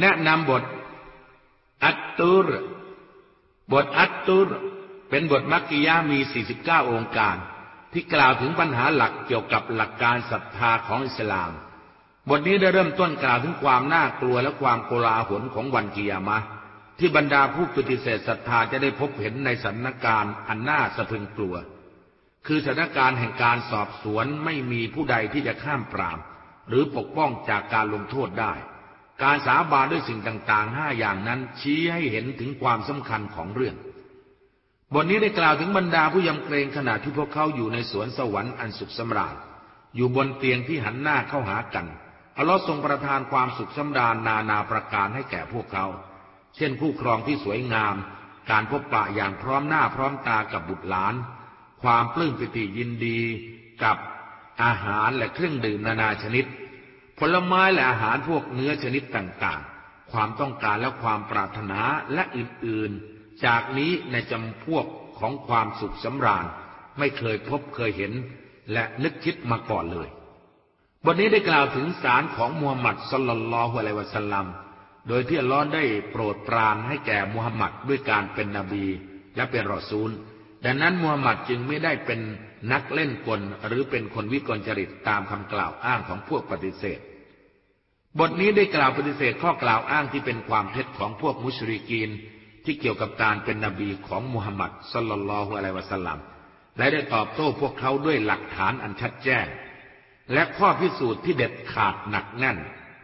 แนะนำบท อัตตุร บทอัตตุร เป็นบทมักกิยามี 49 องค์การ ที่กล่าวถึงปัญหาหลักเกี่ยวกับหลักการศรัทธาของอิสลาม บทนี้ได้เริ่มต้นกล่าวถึงความน่ากลัวและความโกลาหลของวันกิยามะที่บรรดาผู้ปฏิเสธศรัทธาจะได้พบเห็นในสถานการณ์อันน่าสะพรึงกลัว คือสถานการณ์แห่งการสอบสวนไม่มีผู้ใดที่จะข้ามปราม หรือปกป้องจากการลงโทษได้ การสาบานด้วยสิ่งต่างๆห้าอย่างนั้นชี้ให้เห็นถึงความสำคัญของเรื่อง บทนี้ได้กล่าวถึงบรรดาผู้ยำเกรงขณะที่พวกเขาอยู่ในสวนสวรรค์อันสุขสำราญ อยู่บนเตียงที่หันหน้าเข้าหากันอัลลอฮ์ทรงประทานความสุขสำราญนานาประการให้แก่พวกเขา เช่นคู่ครองที่สวยงาม การพบปะอย่างพร้อมหน้าพร้อมตากับบุตรหลาน ความปลื้มปิติยินดีกับอาหารและเครื่องดื่มนานาชนิด ผลไม้และอาหารพวกเนื้อชนิดต่างๆ ความต้องการและความปรารถนาและอื่นๆ จากนี้ในจำพวกของความสุขสำราญ ไม่เคยพบเคยเห็น และนึกคิดมาก่อนเลย บทนี้ได้กล่าวถึงสารของมูฮัมหมัดสลลัลลอฮุอะลัยวะสัลลัม โดยที่อัลลอฮ์ได้โปรดปรานให้แก่มูฮัมหมัดด้วยการเป็นนบีและเป็นรอซูล ดังนั้นมูฮัมหมัดจึงไม่ได้เป็น นักเล่นกลหรือเป็นคนวิกลจริตตามคำกล่าวอ้างของพวกปฏิเสธ บทนี้ได้กล่าวปฏิเสธข้อกล่าวอ้างที่เป็นความเท็จของพวกมุชริกีน ที่เกี่ยวกับการเป็นนบีของมุฮัมมัดสลลัลลอฮุอะลัยวะสัลลัมและได้ตอบโต้พวกเขาด้วยหลักฐานอันชัดแจ้ง และข้อพิสูจน์ที่เด็ดขาดหนักแน่น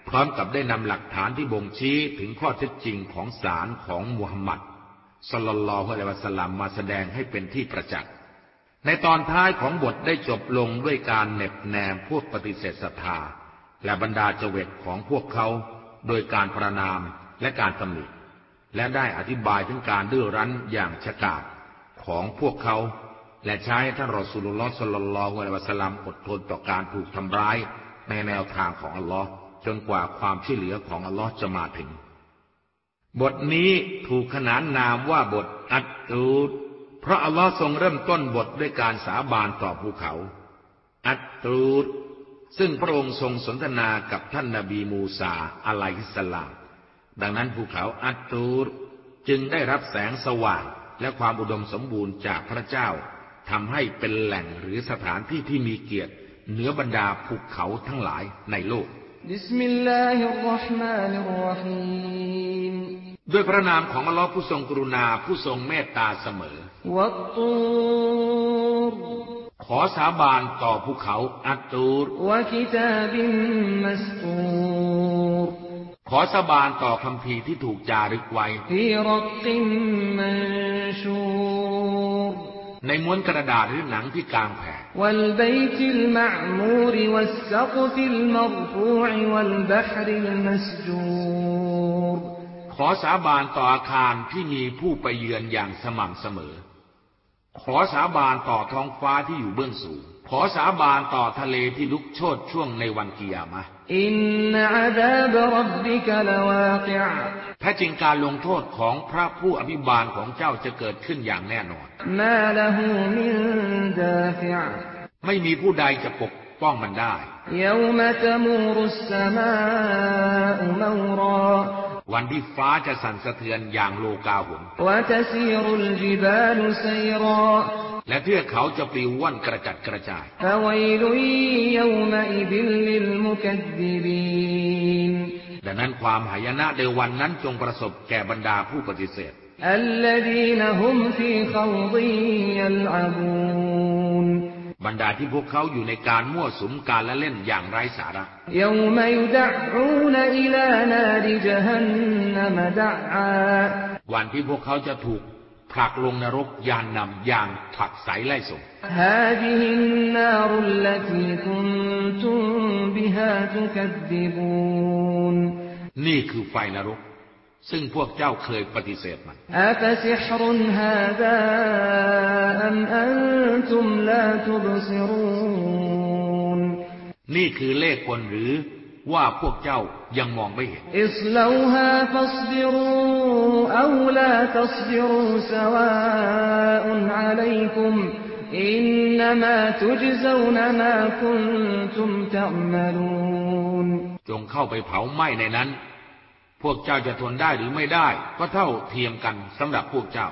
พร้อมกับได้นำหลักฐานที่บ่งชี้ถึงข้อเท็จจริงของสารของมุฮัมมัดสลลัลลอฮุอะลัยวะสัลลัมมาแสดงให้เป็นที่ประจักษ์ ในตอนท้ายของบทได้จบลงด้วยการเน็บแนมพวกปฏิเสธศรัทธา และบรรดาเจวิตของพวกเขา โดยการประนามและการตำหนิและได้อธิบายถึงการดื้อรั้นอย่างฉกาจของพวกเขา และใช้ท่านรอสุลลอฮ์สลลัลลอฮุอะลัยวะสลัมอดทนต่อการถูกทำร้ายในแนวทางของอัลลอฮ์จนกว่าความช่วยเหลือของอัลลอฮ์จะมาถึง บทนี้ถูกขนานนามว่าบทอัตตูด พระอัลลอฮ์ทรงเริ่มต้นบทด้วยการสาบานต่อภูเขา อัตตูดซึ่งพระองค์ทรงสนทนากับท่านนาบีมูซาอะลัยฮิสสลาม ดังนั้นภูเขาอัตตูดจึงได้รับแสงสว่างและความอุดมสมบูรณ์จากพระเจ้าทำให้เป็นแหล่งหรือสถานที่ที่มีเกียรติเหนือบรรดาภูเขาทั้งหลายในโลกบิสมิลลาฮิรราะห์มานิรราะฮีม ด้วยพระนามของอัลลอฮ์ผู้ทรงกรุณาผู้ทรงเมตตาเสมอ ขอสาบานต่อภูเขาอัตตูรขอสาบานต่อคำพีที่ถูกจารึกไว้ ในม้วนกระดาษหรือหนังที่กลางแผ่และข อสาบานต่ออาคารที่มีผู้ไปเยือนอย่างสม่ำเสมอ ขอสาบานต่อท้องฟ้าที่อยู่เบื้องสูง ขอสาบานต่อทะเลที่ลุกโชนช่วงในวันกิยามะอินนาดาบรับบิกลวาติอแท้จริงการลงโทษของพระผู้อภิบาลของเจ้าจะเกิดขึ้นอย่างแน่นอนมาลหูมินดาฟิอไม่มีผู้ใดจะปกป้องมันได้ยมตมูรุสสมาอุมร วันที่ฟ้าจะสั่นสะเทือนอย่างโลกาหุนและเทือกเขาจะปลิวว่อนกระจัดกระจายดังนั้นความหายนะในวันนั้นจงประสบแก่บรรดาผู้ปฏิเสธ الذين هم في خوض يلعبون บรรดาที่พวกเขาอยู่ในการมั่วสุมการละเล่นอย่างไร้สาระวันที่พวกเขาจะถูกผลักลงนรกยานนำอย่างผลักใสไล่ส่งนี่คือไฟนรก ซึ่งพวกเจ้าเคยปฏิเสธมันนี่คือเลขคนหรือว่าพวกเจ้ายังมองไม่เห็นอิสลาฮาฟัสบิรูอลาตัสบิรูสวาอุนอะลัยกุมอินนามาตุจซานมาคุนตุมตะมลูนจงเข้าไปเผาไหม้ในนั้น พวกเจ้าจะทนได้หรือไม่ได้ ก็เท่าเทียมกันสำหรับพวกเจ้า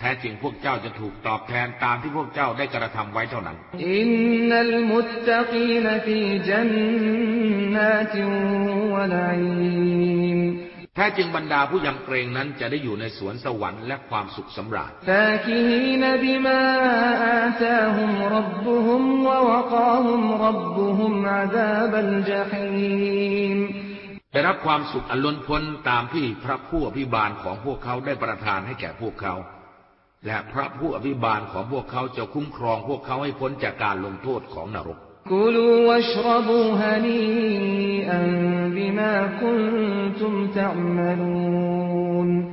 แท้จริงพวกเจ้าจะถูกตอบแทนตามที่พวกเจ้าได้กระทำไว้เท่านั้น อินนัลมุตตะกีนฟีจันนาติวะนัยมแท้จริงบรรดาผู้ยำเกรงนั้นจะได้อยู่ในสวนสวรรค์และความสุขสำราญ ได้รับความสุขอันล้นพ้นตามที่พระผู้อภิบาลของพวกเขาได้ประทานให้แก่พวกเขา และพระผู้อภิบาลของพวกเขาจะคุ้มครองพวกเขาให้พ้นจากการลงโทษของนรก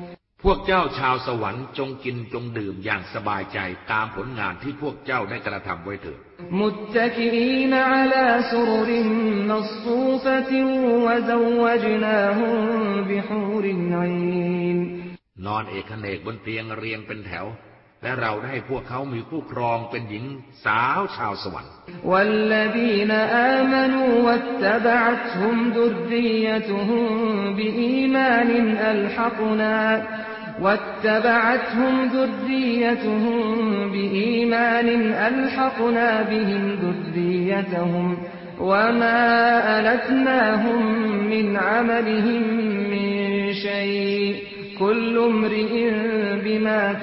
ก วกเจ้าชาวสวรรค์จงกินจงดื่มอย่างสบายใจตามผลงานที่พวกเจ้าได้กระทำไว้เถิดมุตตะกีนอาลาสุรินนัสซูฟติวะซวจนาฮุมบิฮูรินอินนอนเอกเนกบนเตียงเรียงเป็นแถว และเราได้พวกเขามีผู้ครองเป็นหญิงสาวชาวสวรรค์วัลลดีนอามานูวัตตบะอัตฮุมดุรดียะตุฮุมบิอีมานินอัลฮักนา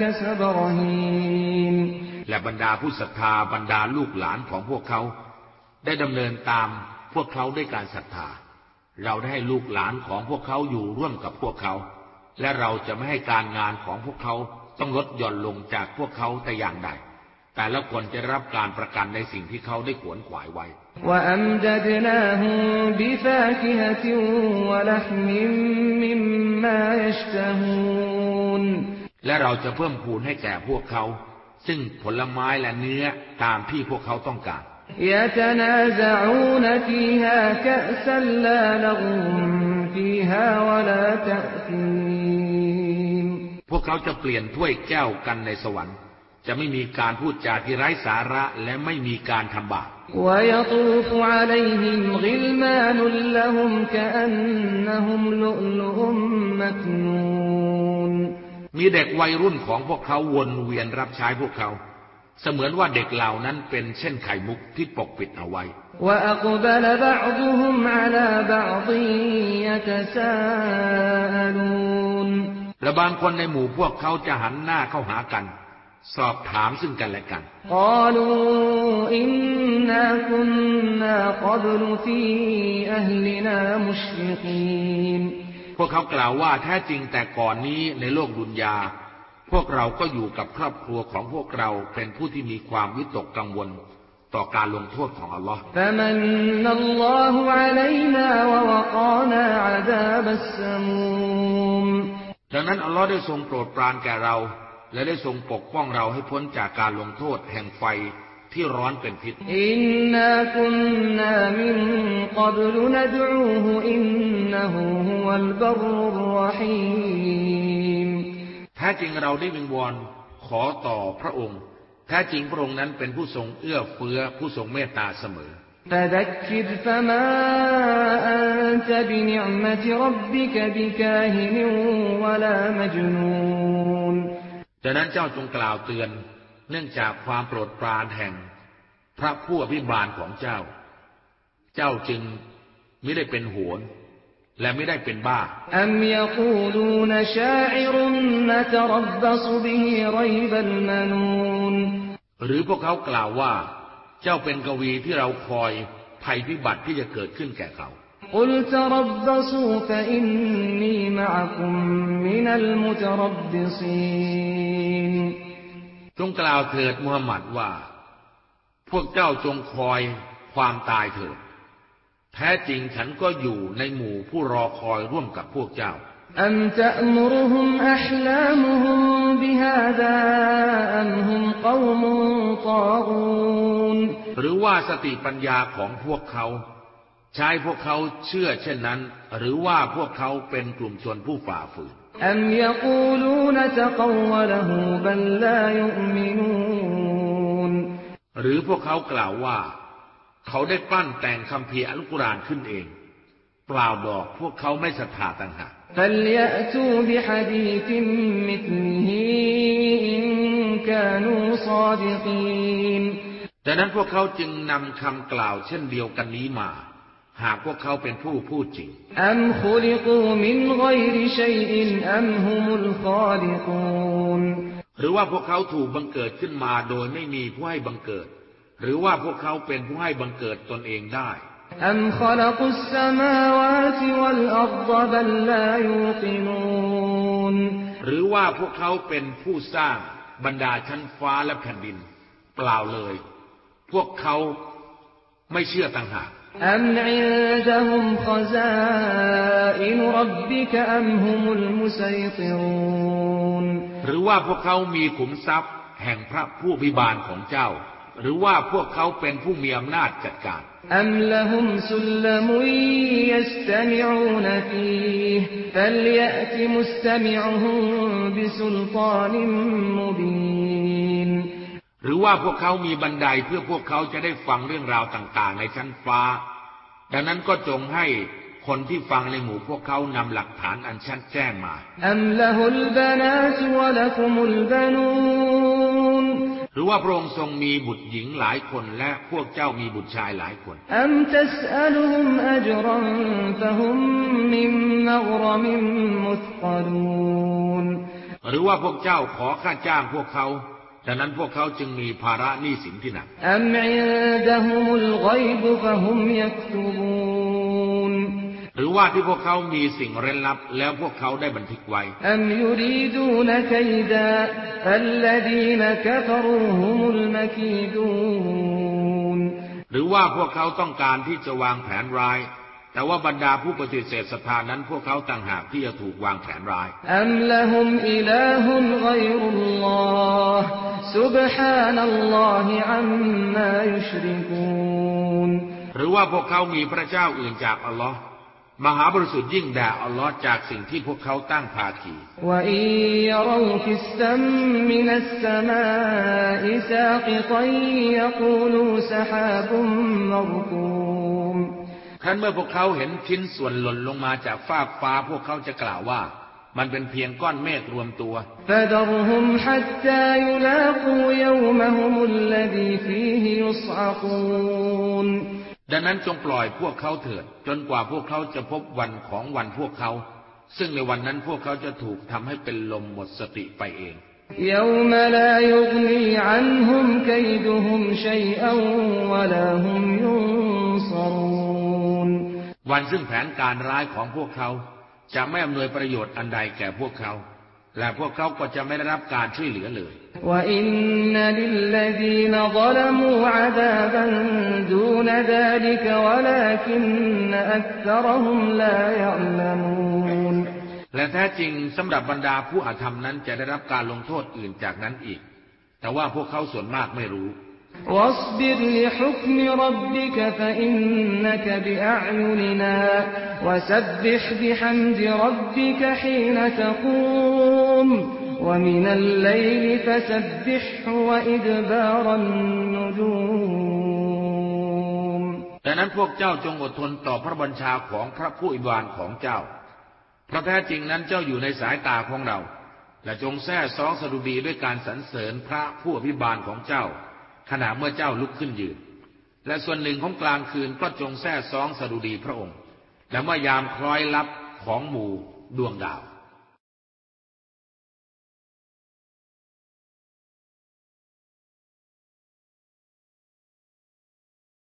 คสบรหีนและบรรดาผู้ศรัทธาบรรดาลูกหลานของพวกเขา ได้ดำเนินตามพวกเขาด้วยการศรัทธา เราได้ให้ลูกหลานของพวกเขาอยู่ร่วมกับพวกเขา และเราจะไม่ให้การงานของพวกเขาต้องลดหย่อนลงจากพวกเขาแต่อย่างใด แต่ละคนจะรับการประกันในสิ่งที่เขาได้ขวนขวายไว้และเราจะเพิ่มพูนให้แก่พวกเขา ซึ่งผลไม้และเนื้อตามที่พวกเขาต้องการพวก เขาจะเปลี่ยนถ้วยแก้วกันในสวรรค์ จะไม่มีการพูดจาที่ไร้สาระและไม่มีการทำบาปมีเด็กวัยรุ่นของพวกเขาวนเวียนรับใช้พวกเขา เสมือนว่าเด็กเหล่านั้นเป็นเช่นไข่มุกที่ปกปิดเอาไว้และ บางคนในหมู่พวกเขาจะหันหน้าเข้าหากัน สอบถามซึ่งกันและกันพวกเขากล่าวว่าแท้จริงแต่ก่อนนี้ในโลกดุนยา พวกเราก็อยู่กับครอบครัวของพวกเราเป็นผู้ที่มีความวิตกกังวลต่อการลงโทษของอัลลอฮ์ ดังนั้นอัลลอฮ์ได้ทรงโปรดปรานแก่เรา และได้ทรงปกป้องเราให้พ้นจากการลงโทษแห่งไฟที่ร้อนเป็นพิษอินนาคุนนามินกับลุนดูฮูอินนหูฮุวัลบรุรรหีมแท้จริงเราได้วิงวอนขอต่อพระองค์ แท้จริงพระองค์นั้นเป็นผู้ทรงเอื้อเฟื้อผู้ทรงเมตตาเสมอ فذكر فما أنت بنعمة ربك بكاهن ولا مجنون ดังนั้นเจ้าจงกล่าวเตือนเนื่องจากความโปรดปรานแห่ง พระผู้อภิบาลของเจ้า เจ้าจึงไม่ได้เป็นโหนและไม่ได้เป็นบ้าอัมยกูลูนชาอิรุนนตรับบสบิฮิไรบัลมนูนหรือพวกเขากล่าวว่า เจ้าเป็นกวีที่เราคอยภัยพิบัติที่จะเกิดขึ้นแก่เขาจงกล่าวเถิดมูฮัมหมัดว่า พวกเจ้าจงคอยความตายเถิด แท้จริงฉันก็อยู่ในหมู่ผู้รอคอยร่วมกับพวกเจ้า อัมตะมุรุฮุมอัลลามุฮุมบิฮาดาอัมฮุมกวมุตาอูนหรือว่าสติปัญญาของพวกเขาชายพวกเขาเชื่อเช่นนั้น หรือว่าพวกเขาเป็นกลุ่มชนผู้ฝ่าฝืนหรือพวกเขากล่าวว่า เขาได้ปั้นแต่งคำเพียอัลกุรานขึ้นเอง เปล่าดอกพวกเขาไม่ศรัทธาต่างหาก فليأتوا بحديث مثله إن كانوا صادقين ดังนั้นพวกเขาจึงนำคำกล่าวเช่นเดียวกันนี้มา หากพวกเขาเป็นผู้พูดจริง أم خلقوا من غير شيء أم هم الخالقون หรือว่าพวกเขาถูกบังเกิดขึ้นมาโดยไม่มีผู้ให้บังเกิด หรือว่าพวกเขาเป็นผู้ให้บังเกิดตนเองได้ أم خلقوا السماوات والأرض بل لا يوقنون หรือว่าพวกเขาเป็นผู้สร้างบรรดาชั้นฟ้าและแผ่นดิน เปล่าเลย พวกเขาไม่เชื่อต่างหาก أم عندهم خزائن ربك أم هم المسيطرون หรือว่าพวกเขามีขุมทรัพย์แห่งพระผู้พิบาลของเจ้า หรือว่าพวกเขาเป็นผู้มีอำนาจจัดการอัมลฮุมสุลลมุยยัสตมิอูนฟีฟัลยะติมุสตมิอูฮุมบิสุลตานิมมุบินหรือว่าพวกเขามีบันไดเพื่อพวกเขาจะได้ฟังเรื่องราวต่าง ๆ ในชั้นฟ้า ดังนั้นก็จงให้คนที่ฟังในหมู่พวกเขานำหลักฐานอันชัดแจ้งมาอัมละฮุลบานาตวะละกุมุลบานูน หรือว่าพระองค์ทรงมีบุตรหญิงหลายคนและพวกเจ้ามีบุตรชายหลายคนหรือว่าพวกเจ้าขอค่าจ้างพวกเขาดังนั้นพวกเขาจึงมีภาระหนี้สินที่หนัก หรือว่าที่พวกเขามีสิ่งเร้นลับ แล้วพวกเขาได้บันทึกไว้หรือว่าพวกเขาต้องการที่จะวางแผนร้าย แต่ว่าบรรดาผู้ปฏิเสธศรัทธานั้น พวกเขาต่างหากที่จะถูกวางแผนร้ายหรือว่าพวกเขามีพระเจ้าอื่นจากอัลลอฮ์ มหาบริสุทธิ์ยิ่งด่าอัลลอฮ์จากสิ่งที่พวกเขาตั้งภาคีขั้นเมื่อพวกเขาเห็นชิ้นส่วนหล่นลงมาจากฟากฟ้าพวกเขาจะกล่าวว่า มันเป็นเพียงก้อนเมฆรวมตัวฟ ดังนั้นจงปล่อยพวกเขาเถิด จนกว่าพวกเขาจะพบวันของวันพวกเขา ซึ่งในวันนั้นพวกเขาจะถูกทำให้เป็นลมหมดสติไปเองวันซึ่งแผนการร้ายของพวกเขา จะไม่อำนวยประโยชน์อันใดแก่พวกเขา และพวกเขาก็จะไม่ได้รับการช่วยเหลือเลย وإن للذين ظلموا عذابا دون ذلك ولكن أكثرهم لا يعلمون และแท้จริงสำหรับบรรดาผู้อาธรรมนั้นจะได้รับการลงโทษอื่นจากนั้นอีก แต่ว่าพวกเขาส่วนมากไม่รู้ واصبر لحكم ربك فإنك بأعيننا وسبح بحمد ربك حين تقوم ومن الليل فسبحه وإدبار النجوم ดังนั้นพวกเจ้าจงอดทนต่อพระบัญชาของพระผู้อิบานของเจ้า เพราะแท้จริงนั้นเจ้าอยู่ในสายตาของเรา และจงแท้ซองสดุดีด้วยการสรรเสริญพระผู้อภิบาลของเจ้า ขณะเมื่อเจ้าลุกขึ้นยืน และส่วนหนึ่งของกลางคืนก็จงแท้ซองสดุดีพระองค์ และเมื่อยามคล้อยลับของหมู่ดวงดาว